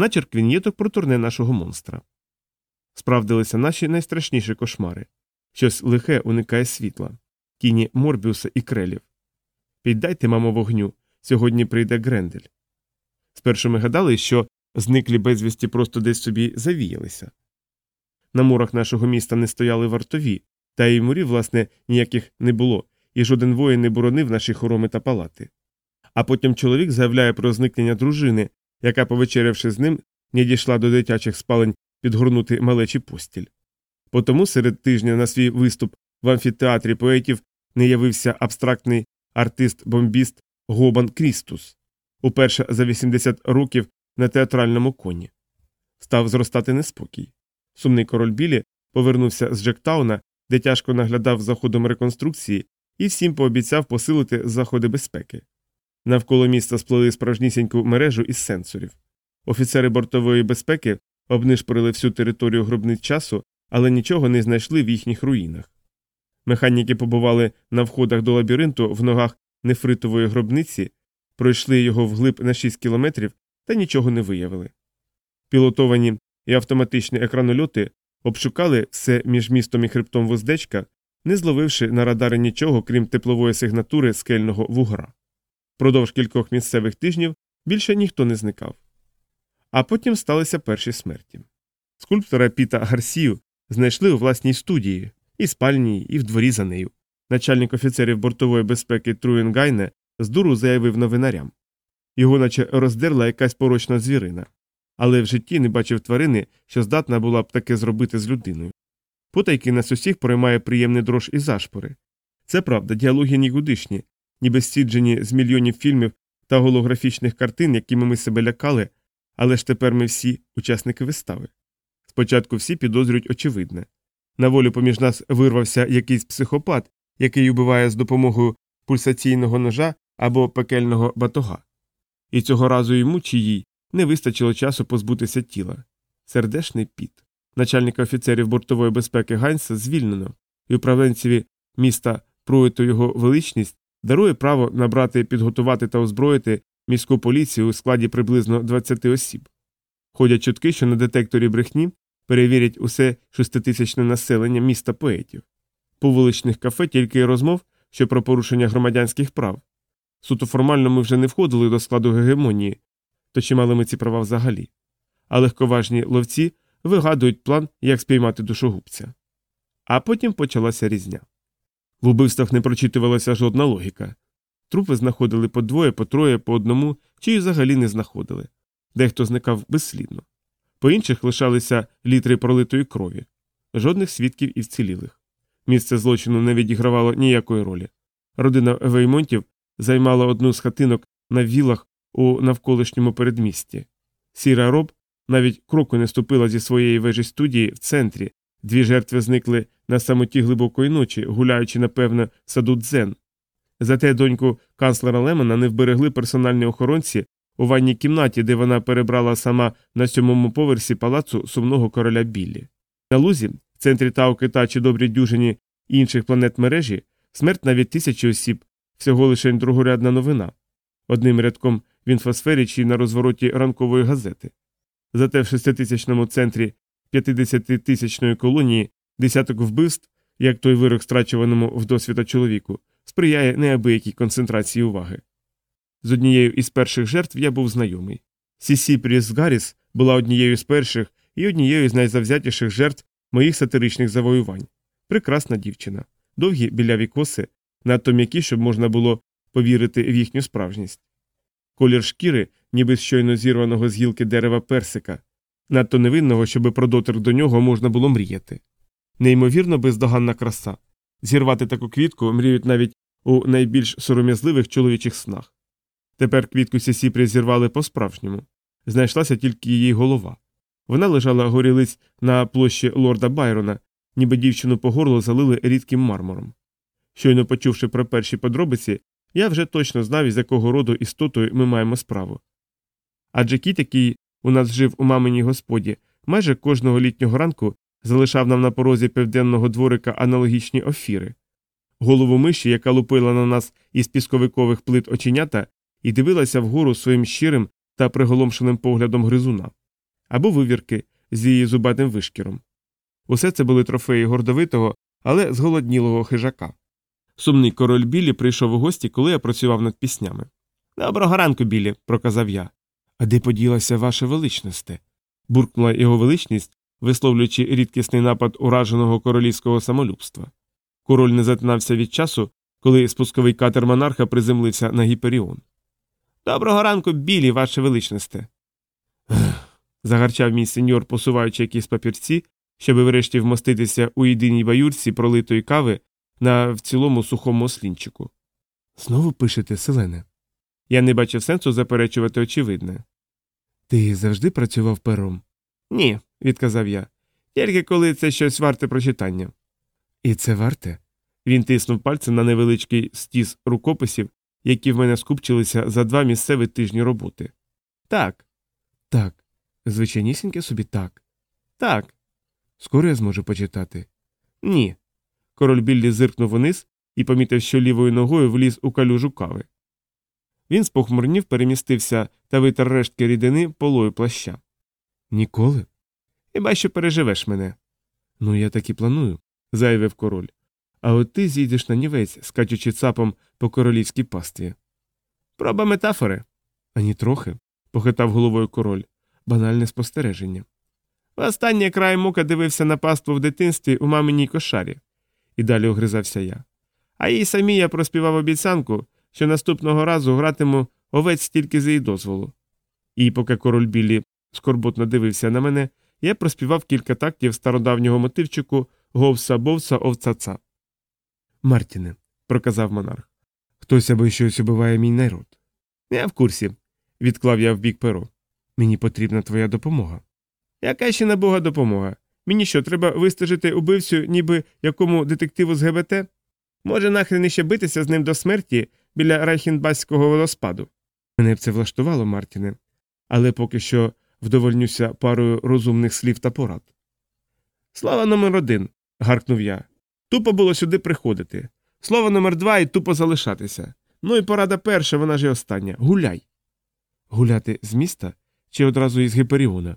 начерк вінєток про турне нашого монстра. Справдилися наші найстрашніші кошмари. Щось лихе уникає світла, тіні Морбіуса і крелів. Піддайте, мамо, вогню, сьогодні прийде Грендель. Спершу ми гадали, що зниклі безвісті просто десь собі завіялися. На мурах нашого міста не стояли вартові, та й мурів, власне, ніяких не було, і жоден воїн не боронив наші хороми та палати. А потім чоловік заявляє про зникнення дружини, яка, повечерявши з ним, не дійшла до дитячих спалень підгорнути малечі постіль. Потому серед тижня на свій виступ в амфітеатрі поетів не явився абстрактний артист-бомбіст Гобан Крістус, уперше за 80 років на театральному кону. Став зростати неспокій. Сумний король Білі повернувся з Джектауна, де тяжко наглядав за ходом реконструкції, і всім пообіцяв посилити заходи безпеки. Навколо міста сплели справжнісіньку мережу із сенсорів. Офіцери бортової безпеки обнишпорили всю територію гробниць часу, але нічого не знайшли в їхніх руїнах. Механіки побували на входах до лабіринту в ногах нефритової гробниці, пройшли його вглиб на 6 кілометрів та нічого не виявили. Пілотовані і автоматичні екранольоти обшукали все між містом і хребтом вуздечка, не зловивши на радари нічого, крім теплової сигнатури скельного вугра. Продовж кількох місцевих тижнів більше ніхто не зникав. А потім сталися перші смерті. Скульптора Піта Гарсію знайшли у власній студії, і спальні, і в дворі за нею. Начальник офіцерів бортової безпеки Труєн Гайне з дуру заявив новинарям. Його наче роздерла якась порочна звірина, але в житті не бачив тварини, що здатна була б таке зробити з людиною. Потайки нас усіх приймає приємний дрож і зашпори. Це правда, діалоги нікудишні, ніби стіджені з мільйонів фільмів та голографічних картин, якими ми себе лякали, але ж тепер ми всі учасники вистави. Спочатку всі підозрюють очевидне. На волю поміж нас вирвався якийсь психопат, який убиває з допомогою пульсаційного ножа або пекельного батога. І цього разу йому чи їй не вистачило часу позбутися тіла. Сердешний піт. Начальника офіцерів бортової безпеки Ганса звільнено, і управленцеві міста Проїту його величність дарує право набрати, підготувати та озброїти міську поліцію у складі приблизно 20 осіб. Ходять чутки, що на детекторі брехні перевірять усе шеститисячне населення міста поетів. По вуличних кафе тільки розмов, що про порушення громадянських прав. Суто формально ми вже не входили до складу гегемонії, то чи мали ми ці права взагалі. А легковажні ловці вигадують план, як спіймати душогубця. А потім почалася різня. В убивствах не прочитувалася жодна логіка. Трупи знаходили по двоє, по троє, по одному, чи й взагалі не знаходили. Дехто зникав безслідно. По інших лишалися літри пролитої крові, жодних свідків і вцілілих. Місце злочину не відігравало ніякої ролі. Родина Веймонтів займала одну з хатинок на вілах у навколишньому передмісті. Сіра роб навіть кроку не ступила зі своєї вежі студії в центрі, дві жертви зникли на самоті глибокої ночі, гуляючи, напевно, саду дзен. Зате доньку канцлера Лемона не вберегли персональні охоронці у ванній кімнаті, де вона перебрала сама на сьомому поверсі палацу сумного короля Біллі. На лузі, в центрі Тауки та чи добрій дюжині інших планет мережі, смерть навіть тисячі осіб, всього лише другорядна новина. Одним рядком в інфосфері чи на розвороті ранкової газети. Зате в шеститисячному центрі 50-тисячної колонії десяток вбивств, як той вирок страчуваному в досвіта чоловіку, сприяє неабиякій концентрації уваги. З однією із перших жертв я був знайомий. Сісі Пріс Гарріс була однією з перших і однією з найзавзятіших жертв моїх сатиричних завоювань. Прекрасна дівчина, довгі біляві коси, надто м'які, щоб можна було повірити в їхню справжність. Колір шкіри, ніби щойно зірваного з гілки дерева персика, надто невинного, щоб про дотик до нього можна було мріяти. Неймовірно бездоганна краса. Зірвати таку квітку мріють навіть у найбільш сором'язливих чоловічих снах. Тепер квітку Сісіпрі зірвали по-справжньому. Знайшлася тільки її голова. Вона лежала горілиць на площі лорда Байрона, ніби дівчину по горло залили рідким мармуром. Щойно почувши про перші подробиці, я вже точно знав, із якого роду істотою ми маємо справу. Адже кіт, який у нас жив у маминій господі, майже кожного літнього ранку залишав нам на порозі південного дворика аналогічні офіри, голову миші, яка лупила на нас із пісковикових плит оченята, і дивилася вгору своїм щирим та приголомшеним поглядом гризуна. або вивірки з її зубатим вишкіром. Усе це були трофеї гордовитого, але зголоднілого хижака. Сумний король Білі прийшов у гості, коли я працював над піснями. Доброго ранку, Білі, проказав я. А де поділася ваша величносте? буркнула його величність, висловлюючи рідкісний напад ураженого королівського самолюбства. Король не затинався від часу, коли спусковий катер монарха приземлився на гіперіон. Доброго ранку, білі, ваше величносте. загарчав мій сеньор, посуваючи якісь папірці, щоб врешті вмоститися у єдиній баюрці пролитої кави на в цілому сухому ослінчику. Знову пишете, Селене. Я не бачив сенсу заперечувати очевидне. Ти завжди працював пером? Ні, відказав я. Тільки коли це щось варте прочитання. І це варте? Він тиснув пальцем на невеличкий стіс рукописів, які в мене скупчилися за два місцеві тижні роботи. Так. Так. Звичайнісіньке собі так. Так. Скоро я зможу почитати. Ні. Король Біллі зиркнув униз і помітив, що лівою ногою вліз у калюжу кави. Він спохмурнів, перемістився та витер рештки рідини полою плаща. Ніколи? Хіба що переживеш мене. Ну, я так і планую, заявив король. А от ти зійдеш на нівець, скачучи цапом по королівській пастві. Проба метафори. Ані трохи, похитав головою король. Банальне спостереження. Востаннє край мука дивився на паству в дитинстві у маминій кошарі, і далі огризався я. А їй самі я проспівав обіцянку, що наступного разу гратиму овець тільки з її дозволу. І поки король Біллі скорботно дивився на мене, я проспівав кілька тактів стародавнього мотивчику говса бовса овцаца. Мартіне, проказав монарх. Хтось або щось убиває мій народ. Я в курсі, відклав я в бік перо. Мені потрібна твоя допомога. Яка ще на бога допомога? Мені що, треба вистежити убивцю, ніби якому детективу з ГБТ? Може, нахрен іще битися з ним до смерті біля Райхенбаського водоспаду? Мене б це влаштувало, Мартіне, але поки що вдовольнюся парою розумних слів та порад. Слава номер один. гаркнув я. Тупо було сюди приходити. Слово номер два і тупо залишатися. Ну і порада перша, вона ж і остання. Гуляй. Гуляти з міста чи одразу із Гіперіона?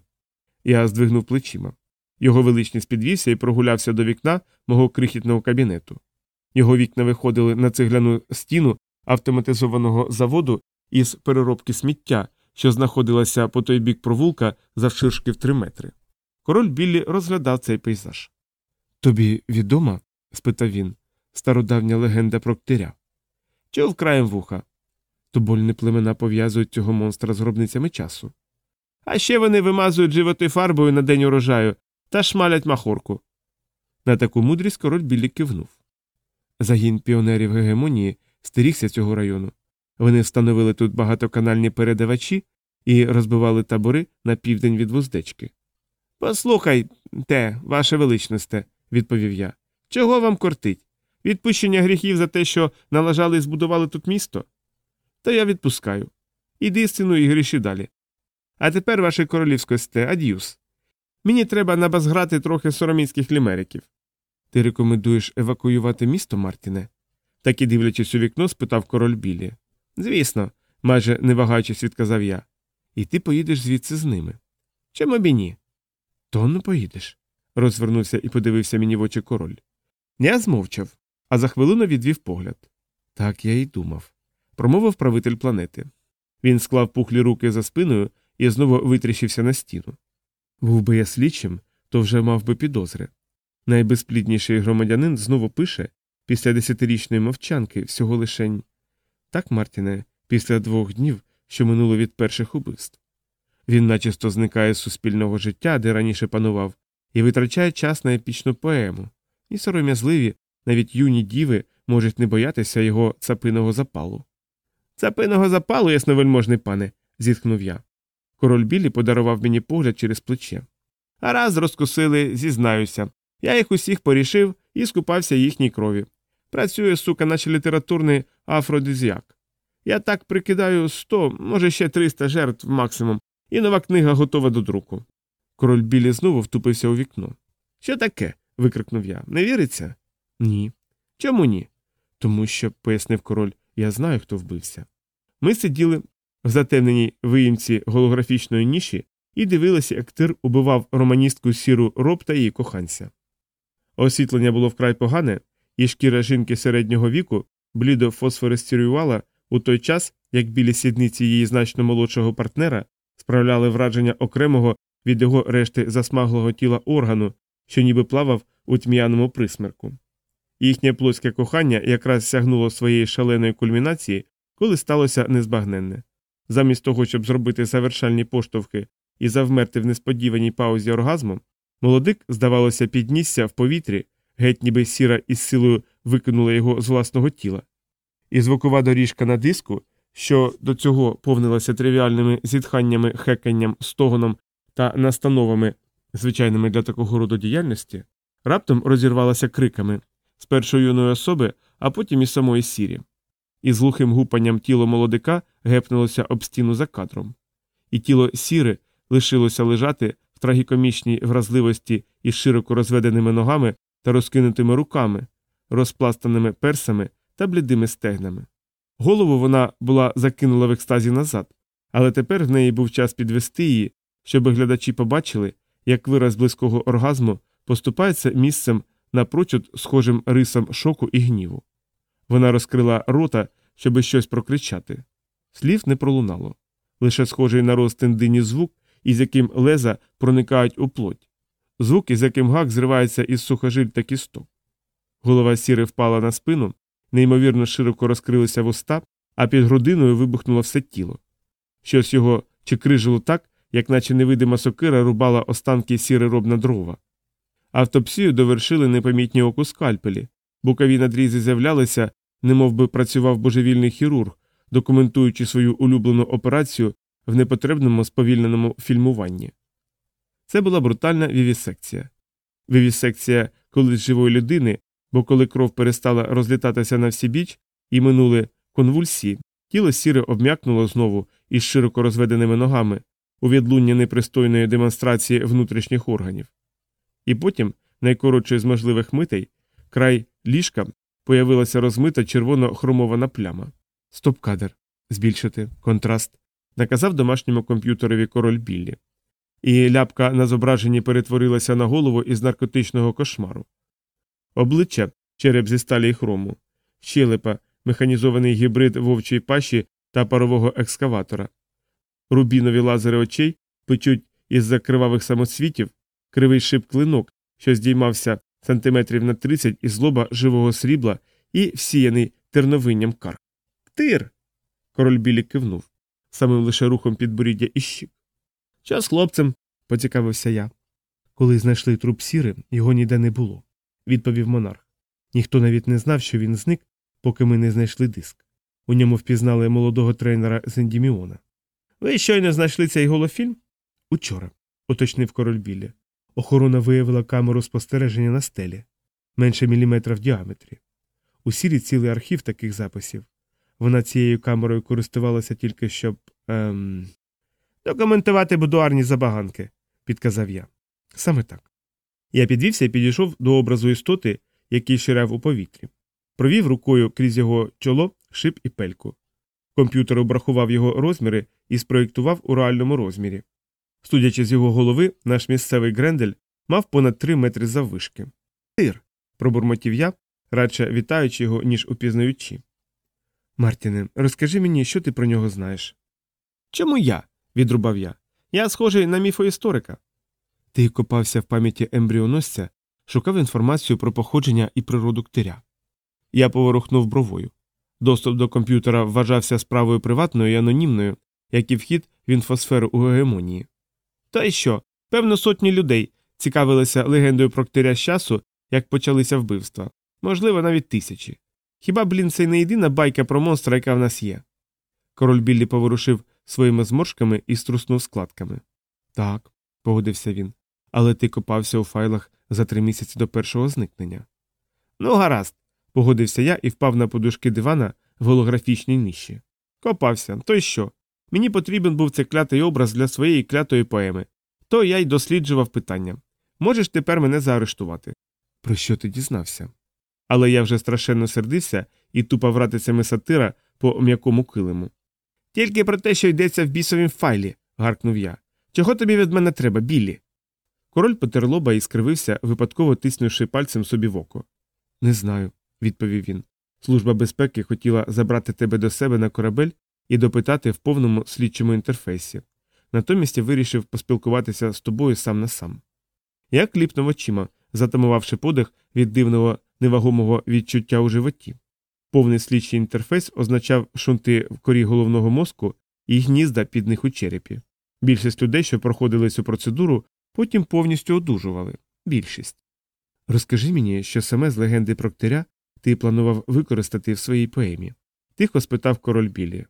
Я здвигнув плечима. Його величність підвівся і прогулявся до вікна мого крихітного кабінету. Його вікна виходили на цегляну стіну автоматизованого заводу із переробки сміття, що знаходилася по той бік провулка завширшки в три метри. Король Біллі розглядав цей пейзаж. Тобі відома? спитав він, стародавня легенда про ктиря. Чув краєм вуха. Тобольні племена пов'язують цього монстра з гробницями часу. А ще вони вимазують животи фарбою на день урожаю та шмалять махорку. На таку мудрість король Біллі кивнув. Загін піонерів гегемонії стерігся цього району. Вони встановили тут багатоканальні передавачі і розбивали табори на південь від вуздечки. Послухай те, ваше величносте, відповів я. Чого вам кортить? Відпущення гріхів за те, що налажали і збудували тут місто? То я відпускаю. Іди сину і гріші далі. А тепер, ваше королівськосте, ад'юс. Мені треба набазграти трохи сороміцьких лімериків. Ти рекомендуєш евакуювати місто, Мартіне? Так і дивлячись у вікно, спитав король Білі. Звісно, майже не вагаючись, відказав я. І ти поїдеш звідси з ними. Чому б і ні? Тонно поїдеш, розвернувся і подивився мені в очі король. Я змовчав, а за хвилину відвів погляд. Так я й думав. Промовив правитель планети. Він склав пухлі руки за спиною і знову витріщився на стіну. Був би я слідчим, то вже мав би підозри. Найбезплідніший громадянин знову пише після десятирічної мовчанки всього лишень. Так, Мартіне, після двох днів, що минуло від перших убивств. Він начисто зникає з суспільного життя, де раніше панував, і витрачає час на епічну поему. І сором'язливі, навіть юні діви можуть не боятися його цапиного запалу. Цапиного запалу, ясновельможний пане, зітхнув я. Король Білі подарував мені погляд через плече. А раз розкусили, зізнаюся. Я їх усіх порішив і скупався їхній крові. Працює, сука, наче літературний афродизіак. Я так прикидаю сто, може ще триста жертв максимум, і нова книга готова до друку. Король Білі знову втупився у вікно. Що таке? викрикнув я. Не віриться? Ні. Чому ні? Тому що, пояснив король, я знаю, хто вбився. Ми сиділи в затемненій виїмці голографічної ніші і дивилися, як тир убивав романістку сіру роб та її коханця. Освітлення було вкрай погане, і шкіра жінки середнього віку блідо фосфорестірювала у той час, як білі сідниці її значно молодшого партнера справляли враження окремого від його решти засмаглого тіла органу, що ніби плавав у тьмяному присмерку. Їхнє плотське кохання якраз сягнуло своєї шаленої кульмінації, коли сталося незбагненне. Замість того, щоб зробити завершальні поштовхи і завмерти в несподіваній паузі оргазму, молодик, здавалося, піднісся в повітрі, геть ніби сіра із силою викинула його з власного тіла. І звукова доріжка на диску, що до цього повнилася тривіальними зітханнями, хеканням, стогоном та настановами, звичайними для такого роду діяльності, раптом розірвалася криками спершу юної особи, а потім і самої сірі. І з глухим гупанням тіло молодика гепнулося об стіну за кадром. І тіло сіри лишилося лежати трагікомічній вразливості із широко розведеними ногами та розкинутими руками, розпластаними персами та блідими стегнами. Голову вона була закинула в екстазі назад, але тепер в неї був час підвести її, щоб глядачі побачили, як вираз близького оргазму поступається місцем напрочуд схожим рисом шоку і гніву. Вона розкрила рота, щоби щось прокричати. Слів не пролунало, лише схожий на розтин дині звук, із яким леза проникають у плоть, звук, із яким гак зривається із сухожиль та кісток. Голова сіри впала на спину, неймовірно широко розкрилися вуста, а під грудиною вибухнуло все тіло. Щось його чекрижило так, як наче невидима сокира рубала останки сіри роб на дрова. Автопсію довершили непомітні оку скальпелі, бокові надрізи з'являлися, немов би працював божевільний хірург, документуючи свою улюблену операцію в непотребному сповільненому фільмуванні. Це була брутальна вівісекція. Вівісекція колись живої людини, бо коли кров перестала розлітатися на всі біч і минули конвульсії, тіло сіре обм'якнуло знову із широко розведеними ногами у відлуння непристойної демонстрації внутрішніх органів. І потім, найкоротшою з можливих митей, край ліжка появилася розмита червоно хромована пляма. Стоп-кадр. Збільшити контраст, наказав домашньому комп'ютерові король Біллі. І ляпка на зображенні перетворилася на голову із наркотичного кошмару. Обличчя череп зі сталі й хрому, щелепа, механізований гібрид вовчої пащі та парового екскаватора. Рубінові лазери очей печуть із закривавих самоцвітів, кривий шип клинок, що здіймався сантиметрів на 30 із лоба живого срібла і всіяний терновинням кар. Тир. Король білі кивнув, самим лише рухом підборіддя і щік. Час хлопцем, поцікавився я. Коли знайшли труп сіри, його ніде не було, відповів монарх. Ніхто навіть не знав, що він зник, поки ми не знайшли диск. У ньому впізнали молодого тренера з Ендіміона. Ви щойно знайшли цей голофільм? Учора, уточнив король Біллі. Охорона виявила камеру спостереження на стелі менше міліметра в діаметрі. У сірі цілий архів таких записів. Вона цією камерою користувалася тільки щоб. Ем... Документувати будуарні забаганки, підказав я. Саме так. Я підвівся і підійшов до образу істоти, який ширяв у повітрі. Провів рукою крізь його чоло, шип і пельку. Комп'ютер обрахував його розміри і спроєктував у реальному розмірі. Судячи з його голови, наш місцевий грендель мав понад три метри заввишки. Тир. пробурмотів я, радше вітаючи його, ніж упізнаючи. Мартіне, розкажи мені, що ти про нього знаєш. Чому я? відрубав я. Я схожий на міфоісторика. Ти копався в пам'яті ембріоносця, шукав інформацію про походження і природу ктиря. Я поворухнув бровою. Доступ до комп'ютера вважався справою приватною і анонімною, як і вхід в інфосферу у гегемонії. Та й що? Певно, сотні людей цікавилися легендою про ктиря з часу, як почалися вбивства, можливо, навіть тисячі. Хіба, блін, це не єдина байка про монстра, яка в нас є? Король Біллі поворушив своїми зморшками і струснув складками. Так, погодився він, але ти копався у файлах за три місяці до першого зникнення. Ну, гаразд, погодився я і впав на подушки дивана в голографічній ніші. Копався, то й що? Мені потрібен був цей клятий образ для своєї клятої поеми, то я й досліджував питання можеш тепер мене заарештувати. Про що ти дізнався? Але я вже страшенно сердився і тупав ратицями сатира по м'якому килиму. Тільки про те, що йдеться в бісовім файлі, гаркнув я. Чого тобі від мене треба, Біллі? Король потер лоба і скривився, випадково тиснувши пальцем собі в око. Не знаю, відповів він. Служба безпеки хотіла забрати тебе до себе на корабель і допитати в повному слідчому інтерфейсі. Натомість я вирішив поспілкуватися з тобою сам на сам. Я кліпнув очима, затамувавши подих від дивного невагомого відчуття у животі. Повний слідчий інтерфейс означав шунти в корі головного мозку і гнізда під них у черепі. Більшість людей, що проходили цю процедуру, потім повністю одужували. Більшість. Розкажи мені, що саме з легенди про ктиря ти планував використати в своїй поемі? Тихо спитав король Білі.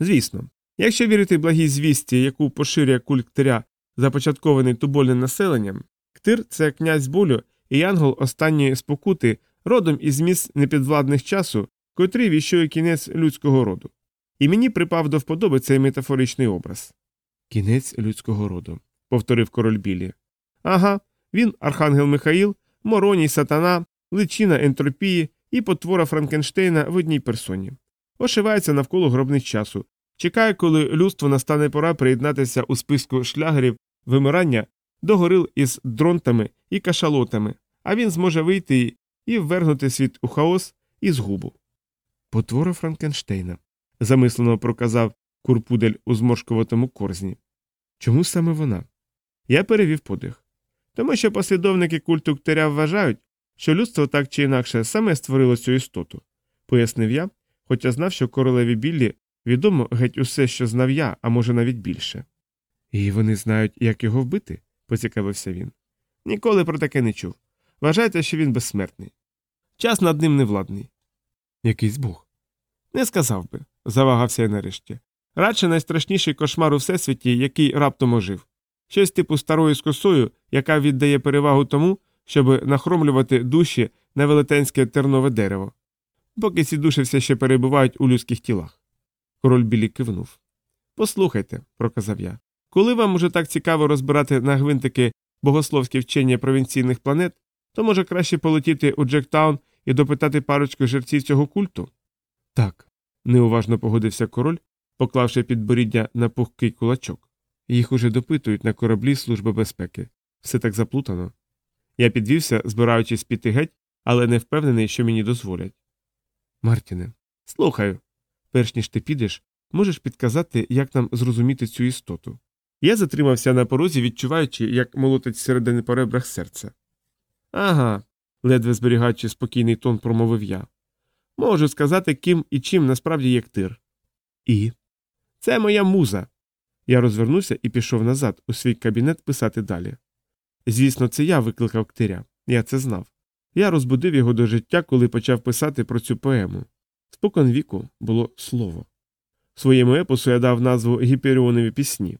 Звісно, якщо вірити благій звісті, яку поширює культ ктиря, започаткований тубольним населенням, ктир це князь болю і янгол останньої спокути родом із міст непідвладних часу, котрий віщує кінець людського роду. І мені припав до вподоби цей метафоричний образ. Кінець людського роду, повторив король Білі. Ага, він, архангел Михаїл, Мороній сатана, личина ентропії і потвора Франкенштейна в одній персоні. Ошивається навколо гробниць часу, чекає, коли людство настане пора приєднатися у списку шлягерів вимирання до горил із дронтами і кашалотами, а він зможе вийти і ввергнути світ у хаос і згубу. Потвора Франкенштейна, замислено проказав курпудель у зморшкуватому корзні. Чому саме вона? Я перевів подих. Тому що послідовники культу ктаря вважають, що людство так чи інакше саме створило цю істоту, пояснив я, хоча знав, що королеві Біллі відомо геть усе, що знав я, а може навіть більше. І вони знають, як його вбити? поцікавився він. Ніколи про таке не чув. Вважається, що він безсмертний. Час над ним невладний. Якийсь бог. Не сказав би, завагався я нарешті. Радше найстрашніший кошмар у всесвіті, який раптом ожив. Щось типу старої з косою, яка віддає перевагу тому, щоб нахромлювати душі на велетенське тернове дерево, поки ці душі все ще перебувають у людських тілах. Король білі кивнув. Послухайте, проказав я, коли вам уже так цікаво розбирати на гвинтики богословські вчення провінційних планет, то може краще полетіти у Джектаун і допитати парочку жерців цього культу? Так, неуважно погодився король, поклавши підборіддя на пухкий кулачок. Їх уже допитують на кораблі Служби безпеки. Все так заплутано. Я підвівся, збираючись піти геть, але не впевнений, що мені дозволять. Мартіне, слухаю. Перш ніж ти підеш, можеш підказати, як нам зрозуміти цю істоту. Я затримався на порозі, відчуваючи, як молотить середини по ребрах серця. Ага, ледве зберігаючи спокійний тон, промовив я. Можу сказати, ким і чим насправді є ктир. І. Це моя муза. Я розвернувся і пішов назад у свій кабінет писати далі. Звісно, це я викликав ктиря, я це знав. Я розбудив його до життя, коли почав писати про цю поему. Спокон віку було слово. Своєму епосу я дав назву Гіперіонові пісні.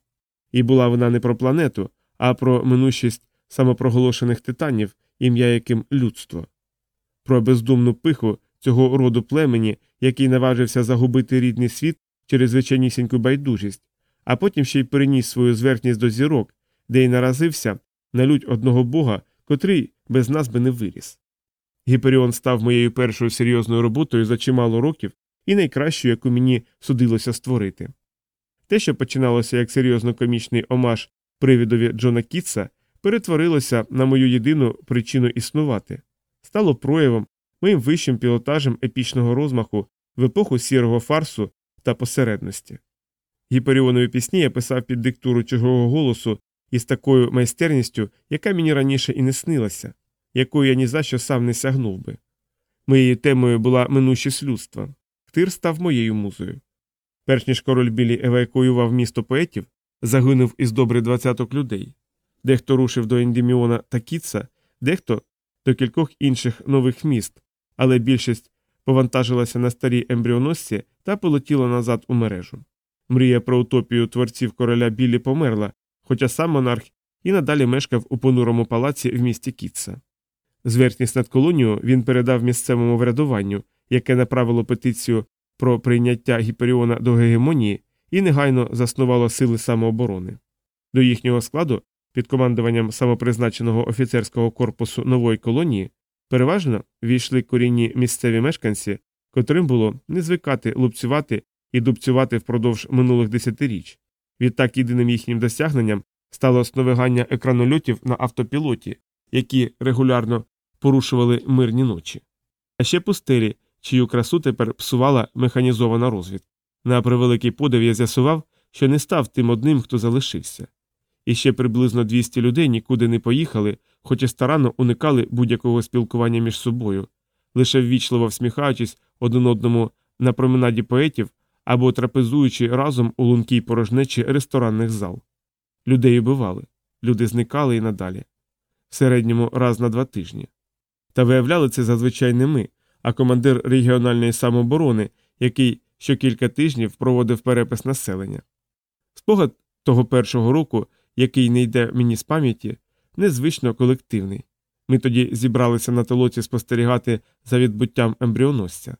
І була вона не про планету, а про минущість самопроголошених титанів, ім'я яким людство, про бездумну пиху цього роду племені, який наважився загубити рідний світ через звичайнісіньку байдужість, а потім ще й переніс свою зверхність до зірок, де й наразився на лють одного бога, котрий без нас би не виріс. Гіперіон став моєю першою серйозною роботою за чимало років і найкращою, яку мені судилося створити. Те, що починалося як серйозно комічний омаж привідові Джона Кітса, перетворилося на мою єдину причину існувати, стало проявом, моїм вищим пілотажем епічного розмаху в епоху сірого фарсу та посередності. Гіперіонові пісні я писав під диктуру чужого голосу із такою майстерністю, яка мені раніше і не снилася, якою я ні за що сам не сягнув би. Моєю темою була минущість людства. Ктир став моєю музою. Перш ніж король білі евакуював місто поетів, загинув із добрих двадцяток людей. Дехто рушив до Ендіміона та Кітса, дехто до кількох інших нових міст, але більшість повантажилася на старій ембріоносці та полетіла назад у мережу. Мрія про утопію творців короля Білі померла, хоча сам монарх і надалі мешкав у понурому палаці в місті Кітса. Зверхність над колонією він передав місцевому врядуванню, яке направило петицію про прийняття Гіперіона до гегемонії і негайно заснувало сили самооборони. До їхнього складу, під командуванням самопризначеного офіцерського корпусу нової колонії, переважно війшли корінні місцеві мешканці, котрим було не звикати лупцювати і дубцювати впродовж минулих десятиріч. Відтак єдиним їхнім досягненням стало сновигання екранольотів на автопілоті, які регулярно порушували мирні ночі. А ще пустелі, чию красу тепер псувала механізована розвідка. На превеликий подив я з'ясував, що не став тим одним, хто залишився. І ще приблизно 200 людей нікуди не поїхали, хоч і старанно уникали будь-якого спілкування між собою, лише ввічливо всміхаючись один одному на променаді поетів або трапезуючи разом у лункій порожнечі ресторанних зал. Людей убивали, люди зникали і надалі, в середньому раз на два тижні. Та виявляли це зазвичай не ми, а командир регіональної самооборони, який щокілька тижнів проводив перепис населення. Спогад того першого року, який не йде мені з пам'яті, незвично колективний. Ми тоді зібралися на толоці спостерігати за відбуттям ембріоносця.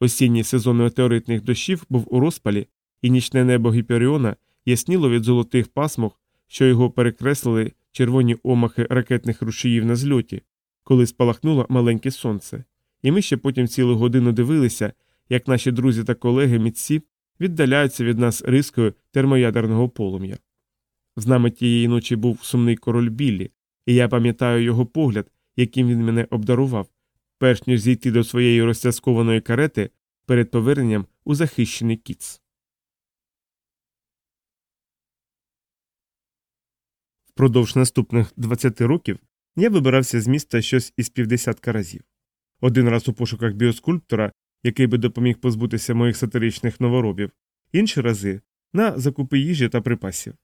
Осінній сезон метеоритних дощів був у розпалі, і нічне небо Гіперіона ясніло від золотих пасмок, що його перекреслили червоні омахи ракетних рушіїв на зльоті, коли спалахнуло маленьке сонце, і ми ще потім цілу годину дивилися, як наші друзі та колеги мітці віддаляються від нас рискою термоядерного полум'я. З нами тієї ночі був сумний король Біллі, і я пам'ятаю його погляд, яким він мене обдарував, перш ніж зійти до своєї розтяскованої карети перед поверненням у захищений кіц. Впродовж наступних 20 років я вибирався з міста щось із півдесятка разів. Один раз у пошуках біоскульптора, який би допоміг позбутися моїх сатиричних новоробів, інші рази на закупи їжі та припасів.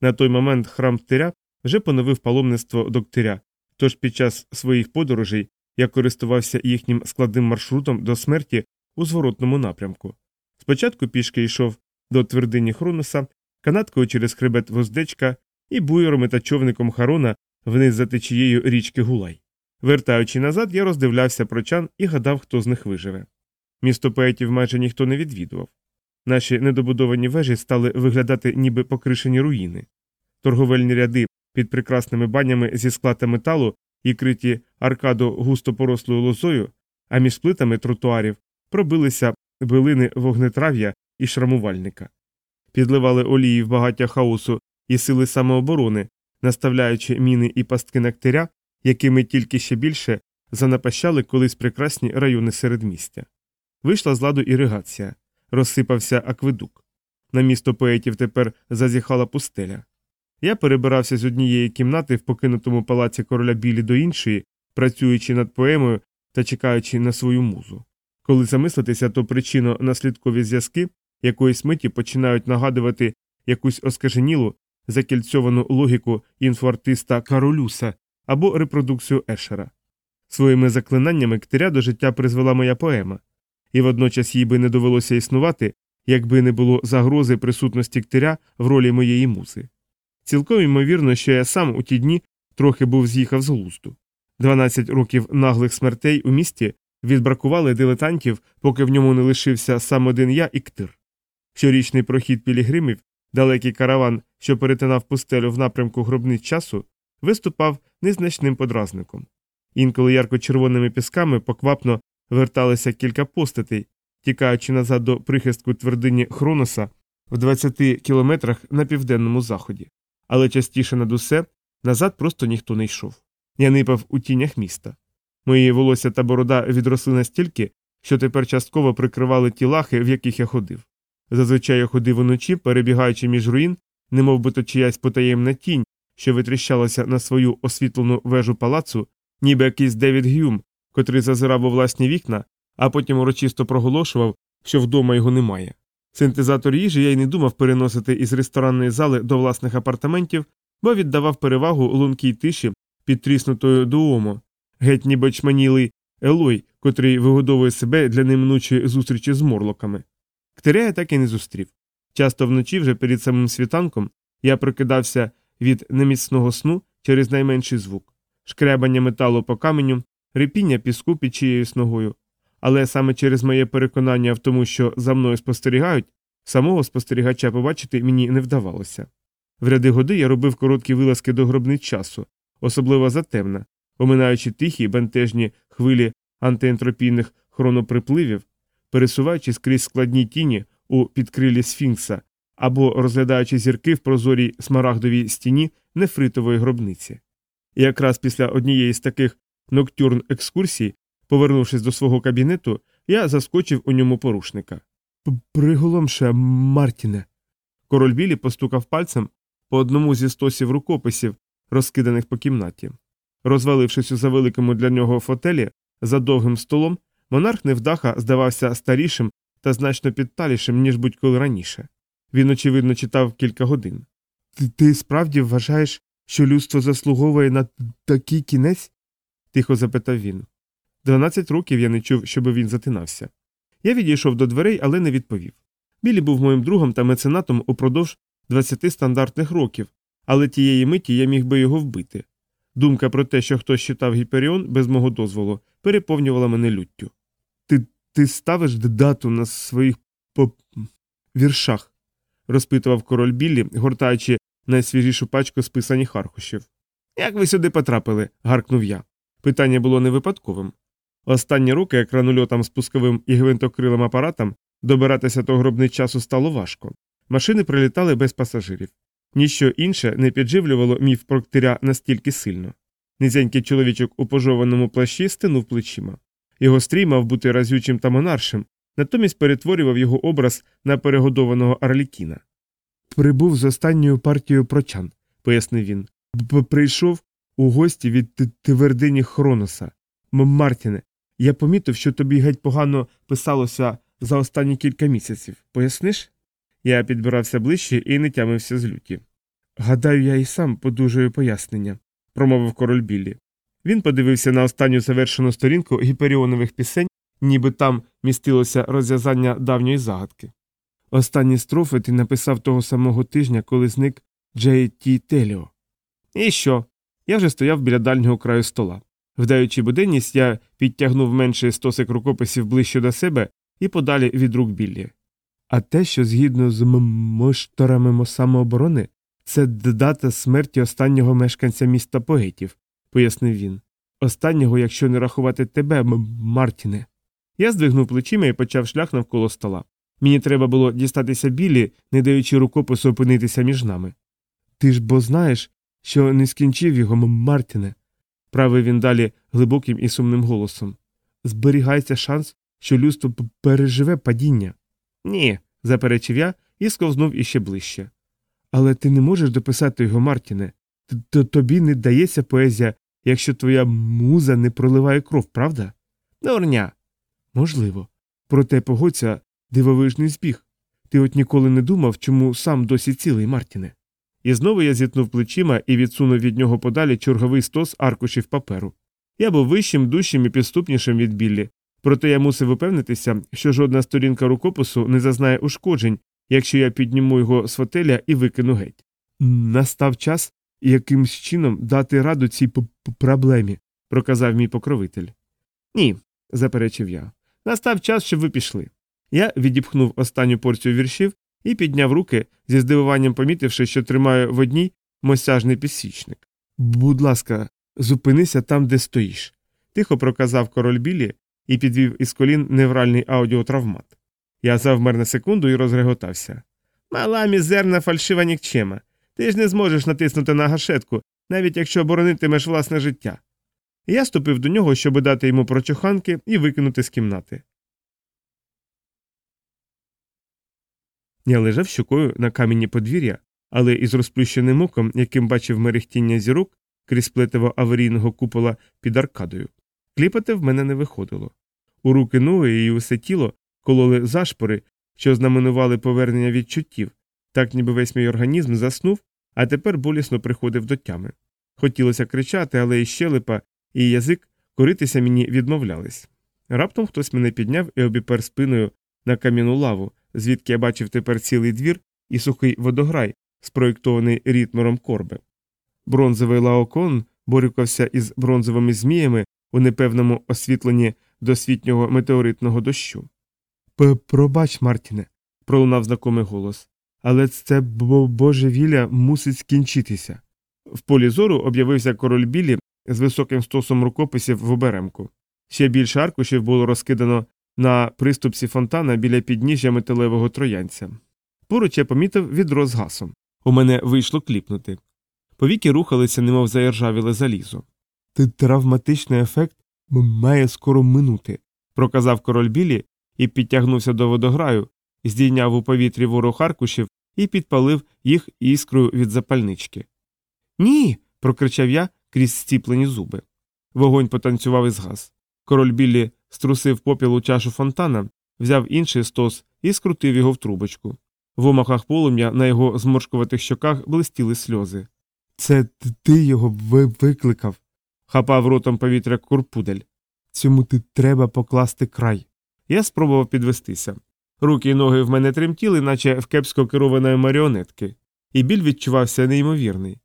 На той момент храм Птиря вже поновив паломництво доктиря, тож під час своїх подорожей я користувався їхнім складним маршрутом до смерті у зворотному напрямку. Спочатку пішки йшов до твердині Хронуса, канаткою через хребет воздечка і буєром та човником Харона вниз за течією річки Гулай. Вертаючи назад, я роздивлявся прочан і гадав, хто з них виживе. Місто поетів майже ніхто не відвідував. Наші недобудовані вежі стали виглядати ніби покришені руїни. Торговельні ряди під прекрасними банями зі скла та металу і криті аркадо густо порослою лозою, а між плитами тротуарів пробилися билини вогнетрав'я і шрамувальника. Підливали олії в багаття хаосу і сили самооборони, наставляючи міни і пастки нактиря, якими тільки ще більше занапащали колись прекрасні райони середмістя. Вийшла з ладу іригація, розсипався акведук. На місто поетів тепер зазіхала пустеля. Я перебирався з однієї кімнати в покинутому палаці короля білі до іншої, працюючи над поемою та чекаючи на свою музу. Коли замислитися, то причинно наслідкові зв'язки якоїсь миті починають нагадувати якусь оскаженілу, закільцьовану логіку інфоартиста Каролюса або репродукцію Ешера. Своїми заклинаннями ктиря до життя призвела моя поема, і водночас їй би не довелося існувати, якби не було загрози присутності ктиря в ролі моєї музи. Цілком ймовірно, що я сам у ті дні трохи був з'їхав з глузду. 12 років наглих смертей у місті відбракували дилетантів, поки в ньому не лишився сам один я і ктир. Щорічний прохід пілігримів, далекий караван, що перетинав пустелю в напрямку гробниць часу, виступав незначним подразником. Інколи ярко-червоними пісками поквапно верталися кілька постатей, тікаючи назад до прихистку твердині Хроноса в 20 кілометрах на південному заході. Але частіше над усе назад просто ніхто не йшов. Я нипав у тінях міста. Мої волосся та борода відросли настільки, що тепер частково прикривали ті лахи, в яких я ходив. Зазвичай я ходив уночі, перебігаючи між руїн, немов би то чиясь потаємна тінь, що витріщалася на свою освітлену вежу палацу, ніби якийсь Девід Гюм, котрий зазирав у власні вікна, а потім урочисто проголошував, що вдома його немає. Синтезатор їжі я й не думав переносити із ресторанної зали до власних апартаментів, бо віддавав перевагу лункій тиші під тріснутою дуомо, геть ніби чманілий Елой, котрий вигодовує себе для неминучої зустрічі з морлоками. Ктерея так і не зустрів. Часто вночі, вже перед самим світанком, я прокидався від неміцного сну через найменший звук шкрябання металу по каменю, рипіння піску під чиєюсь ногою. Але саме через моє переконання в тому, що за мною спостерігають, самого спостерігача побачити мені не вдавалося. В ряди годи я робив короткі вилазки до гробниць часу, особливо затемна, оминаючи тихі бентежні хвилі антиентропійних хроноприпливів, пересуваючись крізь складні тіні у підкрилі сфінкса або розглядаючи зірки в прозорій смарагдовій стіні нефритової гробниці. І якраз після однієї з таких ноктюрн екскурсій, повернувшись до свого кабінету, я заскочив у ньому порушника. Приголомше, Мартіне. Король Білі постукав пальцем по одному зі стосів рукописів, розкиданих по кімнаті. Розвалившись у завеликому для нього фотелі за довгим столом, монарх невдаха здавався старішим та значно підталішим, ніж будь-коли раніше. Він, очевидно, читав кілька годин. Ти, ти справді вважаєш, що людство заслуговує на такий кінець? Тихо запитав він. Дванадцять років я не чув, щоби він затинався. Я відійшов до дверей, але не відповів. Білі був моїм другом та меценатом упродовж 20 стандартних років, але тієї миті я міг би його вбити. Думка про те, що хтось читав Гіперіон без мого дозволу, переповнювала мене люттю. Ти ти ставиш дату на своїх по... віршах? розпитував король Біллі, гортаючи найсвіжішу пачку списаних аркушів. Як ви сюди потрапили? гаркнув я. Питання було не випадковим. Останні роки екранульотам спусковим і гвинтокрилим апаратам добиратися до гробниць часу стало важко. Машини прилітали без пасажирів. Ніщо інше не підживлювало міф про ктиря настільки сильно. Низенький чоловічок у пожованому плащі стинув плечима. Його стрій мав бути разючим та монаршим, натомість перетворював його образ на перегодованого Арлікіна. Прибув з останньою партією прочан, пояснив він. Прийшов у гості від твердині Хроноса. Мартіне, я помітив, що тобі геть погано писалося за останні кілька місяців. Поясниш? Я підбирався ближче і не тямився з люті. Гадаю, я і сам подужую пояснення, промовив король Біллі. Він подивився на останню завершену сторінку гіперіонових пісень, ніби там містилося розв'язання давньої загадки. Останні строфи ти написав того самого тижня, коли зник Джей Ті Теліо. І що? Я вже стояв біля дальнього краю стола. Вдаючи буденність, я підтягнув менший стосик рукописів ближче до себе і подалі від рук Біллі. А те, що згідно з мошторами самооборони, це дата смерті останнього мешканця міста поетів, пояснив він. Останнього, якщо не рахувати тебе, Мартіне. Я здвигнув плечима і почав шлях навколо стола. Мені треба було дістатися білі, не даючи рукопису опинитися між нами. Ти ж бо знаєш, що не скінчив його, Мартіне, правив він далі глибоким і сумним голосом. Зберігається шанс, що людство переживе падіння. Ні, заперечив я і сковзнув іще ближче. Але ти не можеш дописати його, Мартіне. Т Тобі не дається поезія, якщо твоя муза не проливає кров, правда? Дурня. Можливо. Проте погодься дивовижний збіг. Ти от ніколи не думав, чому сам досі цілий, Мартіне. І знову я зітнув плечима і відсунув від нього подалі черговий стос аркушів паперу. Я був вищим, дужчим і підступнішим від Біллі, проте я мусив упевнитися, що жодна сторінка рукопису не зазнає ушкоджень, якщо я підніму його з фотеля і викину геть. Настав час якимсь чином дати раду цій проблемі, проказав мій покровитель. Ні, заперечив я. Настав час, щоб ви пішли. Я відіпхнув останню порцію віршів і підняв руки, зі здивуванням помітивши, що тримаю в одній мосяжний підсічник. Будь ласка, зупинися там, де стоїш, тихо проказав король білі і підвів із колін невральний аудіотравмат. Я завмер на секунду і розреготався. Мала мізерна фальшива нікчема. Ти ж не зможеш натиснути на гашетку, навіть якщо оборонитимеш власне життя. Я ступив до нього, щоб дати йому прочуханки і викинути з кімнати. Я лежав щокою на камінні подвір'я, але із розплющеним оком, яким бачив мерехтіння зірок крізь плетиво аварійного купола під аркадою. Кліпати в мене не виходило. У руки ноги і усе тіло кололи зашпори, що знаменували повернення відчуттів, так ніби весь мій організм заснув, а тепер болісно приходив до тями. Хотілося кричати, але і щелепа, і язик коритися мені відмовлялись. Раптом хтось мене підняв і обіпер спиною на кам'яну лаву, звідки я бачив тепер цілий двір і сухий водограй, спроєктований рітмером корби. Бронзовий лаокон борюкався із бронзовими зміями у непевному освітленні досвітнього метеоритного дощу. Пробач, Мартіне, пролунав знакомий голос. Але це божевілля мусить скінчитися. В полі зору об'явився король білі з високим стосом рукописів в оберемку. Ще більше аркушів було розкидано на приступці фонтана біля підніжжя металевого троянця. Поруч я помітив відро з гасом. У мене вийшло кліпнути. Повіки рухалися, немов заіржавіле залізо. Ти травматичний ефект має скоро минути, проказав король білі і підтягнувся до водограю, здійняв у повітрі ворог аркушів і підпалив їх іскрою від запальнички. Ні. прокричав я крізь стіплені зуби. Вогонь потанцював і згас. Король білі струсив попіл у чашу фонтана, взяв інший стос і скрутив його в трубочку. В омахах полум'я на його зморшкуватих щоках блистіли сльози. Це ти його викликав, хапав ротом повітря курпудель. Цьому ти треба покласти край. Я спробував підвестися. Руки й ноги в мене тремтіли, наче в кепсько керованої маріонетки, і біль відчувався неймовірний.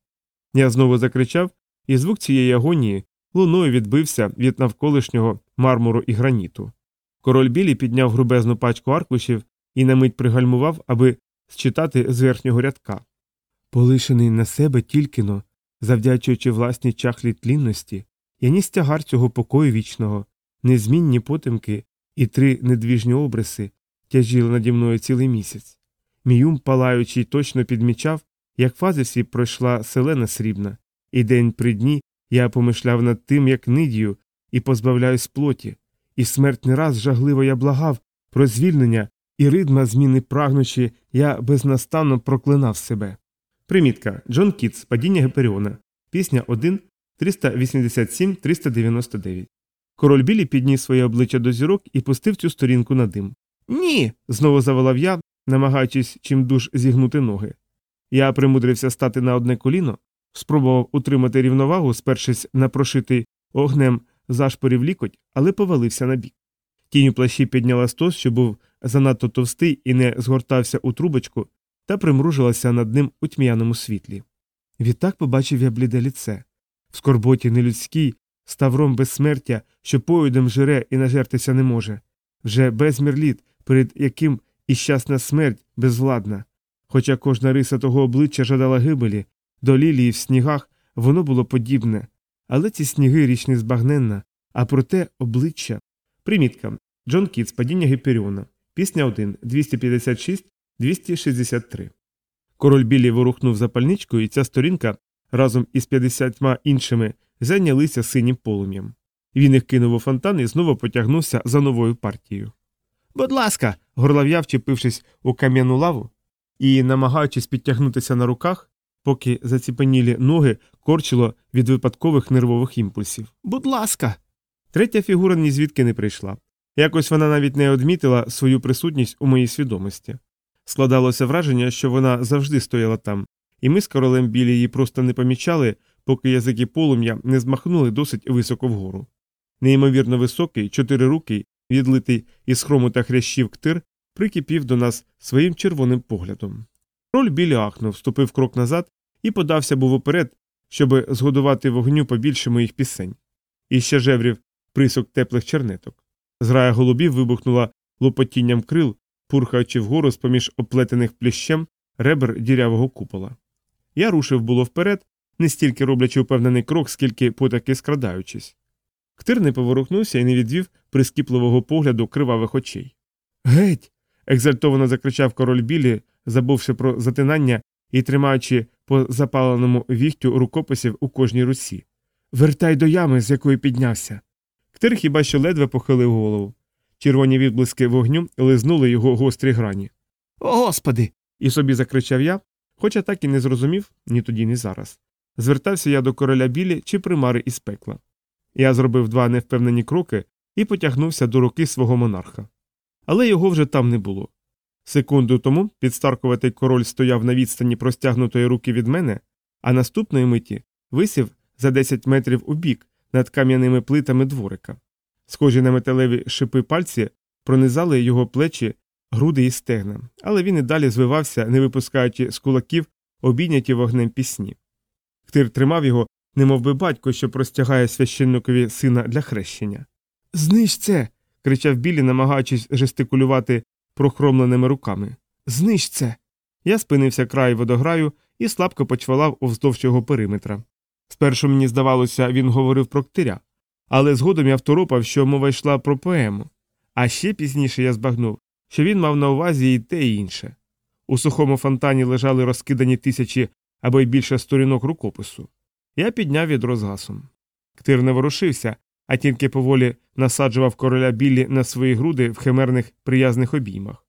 Я знову закричав, і звук цієї агонії луною відбився від навколишнього мармуру і граніту. Король білі підняв грубезну пачку аркушів і на мить пригальмував, аби считати з верхнього рядка. Полишений на себе тільки-но, завдячуючи власній чахлій тлінності, я ніс тягар цього покою вічного, незмінні потемки і три недвіжні обриси тяжіли наді мною цілий місяць. Мій ум, палаючий, точно підмічав, як фазисі пройшла селена срібна, і день при дні я помишляв над тим, як нидію, і позбавляюсь плоті, і смерть не раз жагливо я благав про звільнення і ридма зміни прагнучи, я безнастанно проклинав себе. Примітка Джон Кітс Падіння Геперіона. Пісня 1 387 399. Король білі підніс своє обличчя до зірок і пустив цю сторінку на дим. Ні. знову заволав я, намагаючись чимдуж зігнути ноги. Я примудрився стати на одне коліно, спробував утримати рівновагу, спершись на прошитий огнем зашпорів лікоть, але повалився на бік. Тінь у плащі підняла стос, що був занадто товстий і не згортався у трубочку, та примружилася над ним у тьмяному світлі. Відтак побачив я бліде ліце. В скорботі нелюдській, ставром безсмертя, що поїдем жире і нажертися не може, вже безмір літ, перед яким і щасна смерть безвладна. Хоча кожна риса того обличчя жадала гибелі, до лілії в снігах воно було подібне, але ці сніги річ не збагненна, а проте обличчя. Примітка Джон Кітс Падіння Гіперіона. Пісня 1, 256, 263. Король білі ворухнув запальничкою, і ця сторінка разом із 50 іншими зайнялися синім полум'ям. Він їх кинув у фонтан і знову потягнувся за новою партією. Будь ласка, горлав я, вчепившись у кам'яну лаву і намагаючись підтягнутися на руках, поки заціпенілі ноги корчило від випадкових нервових імпульсів. Будь ласка. Третя фігура ні звідки не прийшла. Якось вона навіть не одмітила свою присутність у моїй свідомості. Складалося враження, що вона завжди стояла там, і ми з королем білі її просто не помічали, поки язики полум'я не змахнули досить високо вгору. Неймовірно високий, чотирирукий, відлитий із хрому та хрящів ктир, прикипів до нас своїм червоним поглядом. Король білі ахнув, ступив крок назад і подався був уперед, щоб згодувати вогню побільше моїх пісень. І ще жеврів присок теплих чернеток. Зграя голубів вибухнула лопотінням крил, пурхаючи вгору з поміж оплетених пліщем ребер дірявого купола. Я рушив було вперед, не стільки роблячи впевнений крок, скільки потаки скрадаючись. Ктир не поворухнувся і не відвів прискіпливого погляду кривавих очей. Геть. екзальтовано закричав король білі, забувши про затинання і тримаючи по запаленому віхтю рукописів у кожній русі. Вертай до ями, з якої піднявся. Ктир хіба що ледве похилив голову. Червоні відблиски вогню лизнули його гострі грані. О, господи. і собі закричав я, хоча так і не зрозумів ні тоді, ні зараз. Звертався я до короля білі чи примари із пекла. Я зробив два невпевнені кроки і потягнувся до руки свого монарха. Але його вже там не було. Секунду тому підстаркуватий король стояв на відстані простягнутої руки від мене, а наступної миті висів за 10 метрів у бік над кам'яними плитами дворика. Схожі на металеві шипи пальці пронизали його плечі, груди і стегна, але він і далі звивався, не випускаючи з кулаків обійняті вогнем пісні. Ктир тримав його, немов би батько, що простягає священникові сина для хрещення. Зниж це. кричав Білі, намагаючись жестикулювати прохромленими руками. Зниж це. Я спинився край водограю і слабко почвалав уздовж його периметра. Спершу мені здавалося, він говорив про ктиря, але згодом я второпав, що мова йшла про поему. А ще пізніше я збагнув, що він мав на увазі і те і інше. У сухому фонтані лежали розкидані тисячі або й більше сторінок рукопису. Я підняв відро з гасом. Ктир не ворушився, а тільки поволі насаджував короля Біллі на свої груди в химерних приязних обіймах.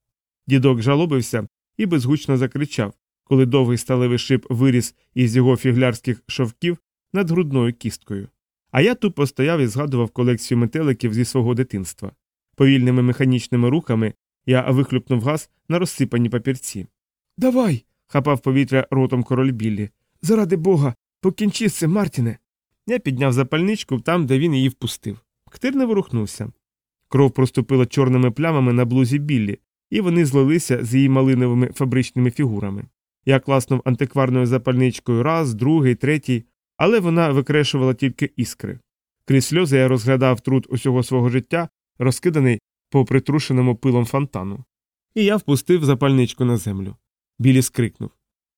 Дідок жалобився і безгучно закричав, коли довгий сталевий шип виріс із його фіглярських шовків над грудною кісткою. А я тупо стояв і згадував колекцію метеликів зі свого дитинства. Повільними механічними рухами я вихлюпнув газ на розсипані папірці. Давай. хапав повітря ротом король Біллі. Заради бога, покінчи з цим, Мартіне. Я підняв запальничку там, де він її впустив. Ктир не ворухнувся. Кров проступила чорними плямами на блузі Біллі, і вони злилися з її малиновими фабричними фігурами. Я класнув антикварною запальничкою раз, другий, третій, але вона викрешувала тільки іскри. Крізь сльози я розглядав труд усього свого життя, розкиданий по притрушеному пилом фонтану. І я впустив запальничку на землю. Білі скрикнув.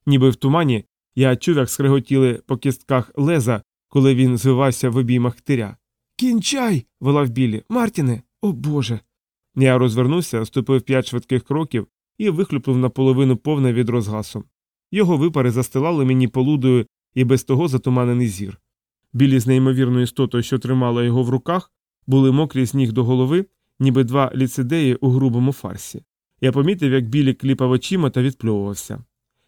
Ніби в тумані я чув, як скриготіли по кістках леза, коли він звивався в обіймах ктиря. Кінчай. волав білі. Мартіне, о Боже. Я розвернувся, ступив п'ять швидких кроків і вихлюпнув наполовину повне відро з гасом. Його випари застилали мені полудою і без того затуманений зір. Білі з неймовірною істотою, що тримала його в руках, були мокрі з ніг до голови, ніби два ліцидеї у грубому фарсі. Я помітив, як білі кліпав очима та відпльовувався.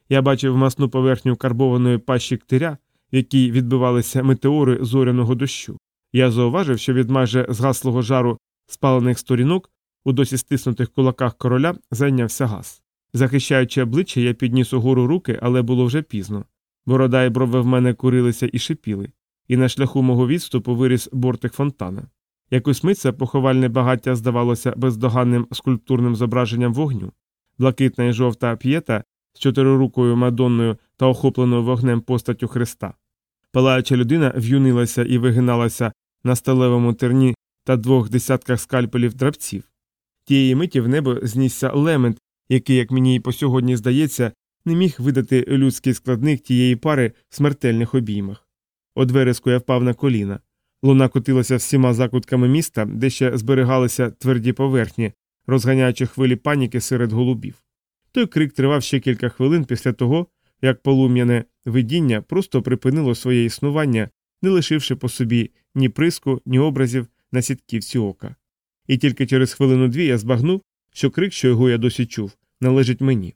Я бачив масну поверхню карбованої пащі ктиря, в якій відбивалися метеори зоряного дощу. Я зауважив, що від майже згаслого жару спалених сторінок у досі стиснутих кулаках короля зайнявся газ. Захищаючи обличчя, я підніс угору руки, але було вже пізно. Борода і брови в мене курилися і шипіли, і на шляху мого відступу виріс бортик фонтана. Якусь мить це поховальне багаття здавалося бездоганним скульптурним зображенням вогню. Блакитна і жовта п'єта з чотирирукою мадонною та охопленою вогнем постаттю Христа. Палаюча людина в'юнилася і вигиналася на сталевому терні та двох десятках скальпелів драбців. Тієї миті в небо знісся лемент, який, як мені і по сьогодні здається, не міг видати людський складник тієї пари в смертельних обіймах. Од вереску я впав на коліна. Луна котилася всіма закутками міста, де ще зберігалися тверді поверхні, розганяючи хвилі паніки серед голубів. Той крик тривав ще кілька хвилин після того, як полум'яне видіння просто припинило своє існування, не лишивши по собі ні приску, ні образів на сітківці ока. І тільки через хвилину дві я збагнув, що крик, що його я досі чув, належить мені.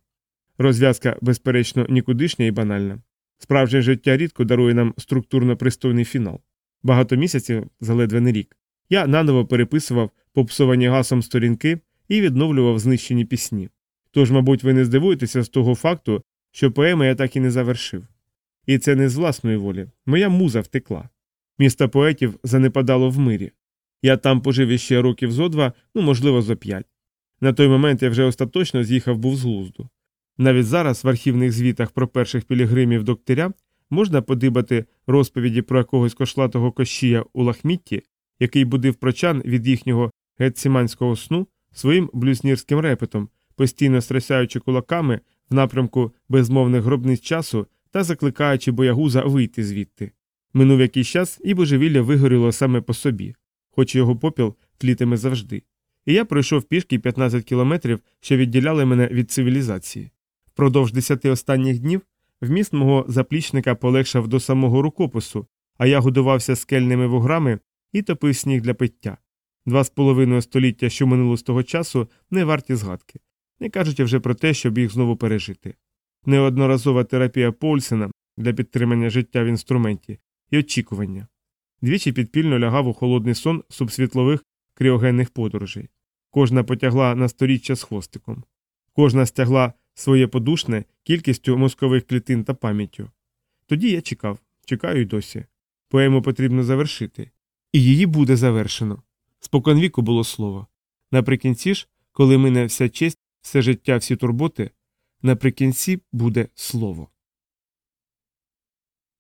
Розв'язка, безперечно, нікудишня і банальна. Справжнє життя рідко дарує нам структурно пристойний фінал. Багато місяців, заледве не рік, я наново переписував попсовані гасом сторінки і відновлював знищені пісні. Тож, мабуть, ви не здивуєтеся з того факту, що поеми я так і не завершив. І це не з власної волі. Моя муза втекла. Місто поетів занепадало в мирі. Я там пожив іще років зо два, ну, можливо, зо п'ять. На той момент я вже остаточно з'їхав був з глузду. Навіть зараз в архівних звітах про перших пілігримів доктиря можна подибати розповіді про якогось кошлатого кощія у лахмітті, який будив прочан від їхнього гетсіманського сну своїм блюзнірським репетом, постійно стрясаючи кулаками в напрямку безмовних гробниць часу та закликаючи боягуза вийти звідти. Минув якийсь час, і божевілля вигоріло саме по собі, хоч його попіл тлітиме завжди. І я пройшов пішки 15 кілометрів, що відділяли мене від цивілізації. Впродовж десяти останніх днів вміст мого заплічника полегшав до самого рукопису, а я годувався скельними вуграми і топив сніг для пиття. Два з половиною століття, що минуло з того часу, не варті згадки, не кажучи вже про те, щоб їх знову пережити. Неодноразова терапія Польсена для підтримання життя в інструменті і очікування. Двічі підпільно лягав у холодний сон субсвітлових кріогенних подорожей. Кожна потягла на сторіччя з хвостиком, кожна стягла своє подушне кількістю мозкових клітин та пам'яттю. Тоді я чекав, чекаю й досі. Поему потрібно завершити. І її буде завершено. Споконвіку було слово. Наприкінці ж, коли мине вся честь, все життя, всі турботи, наприкінці буде слово.